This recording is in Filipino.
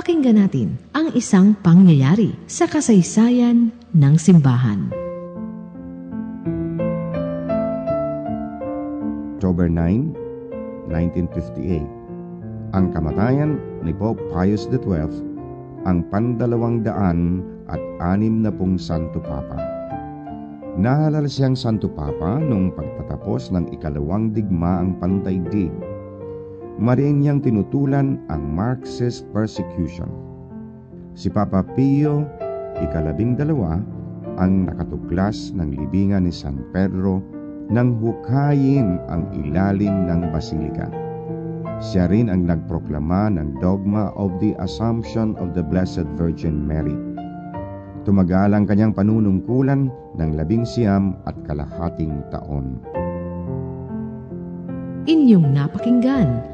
Pakinggan natin ang isang pangyayari sa kasaysayan ng simbahan. October 9, 1958. Ang kamatayan ni Pope Pius XII ang pandalawang daan at anim na pong Santo Papa. Nahalal siyang Santo Papa noong pagtatapos ng ikalawang digmaang pandaigdig. Mariin niyang tinutulan ang Marxist persecution. Si Papa Pio, ikalabing dalawa, ang nakatuklas ng libingan ni San Pedro nang hukayin ang ilalim ng basilika. Siya rin ang nagproklama ng dogma of the Assumption of the Blessed Virgin Mary. Tumagal ang kanyang panunungkulan ng labing siyam at kalahating taon. Inyong napakinggan